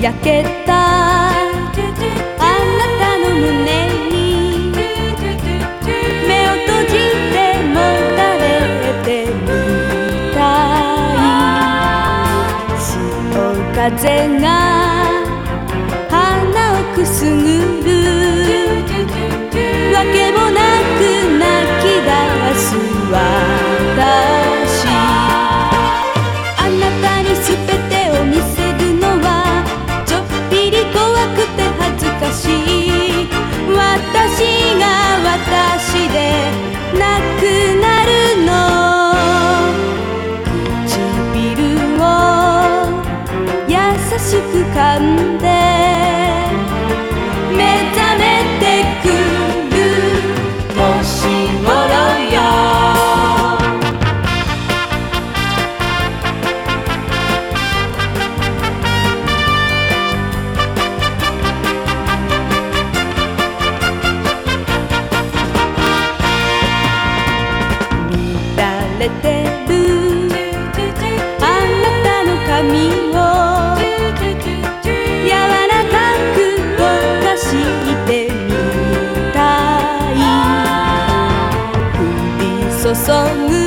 焼けた。あなたの胸に。目を閉じてもたれてみたい。潮風が花をくすぐる。しく噛んで目覚めてくる年頃よれてる。あなたの髪 so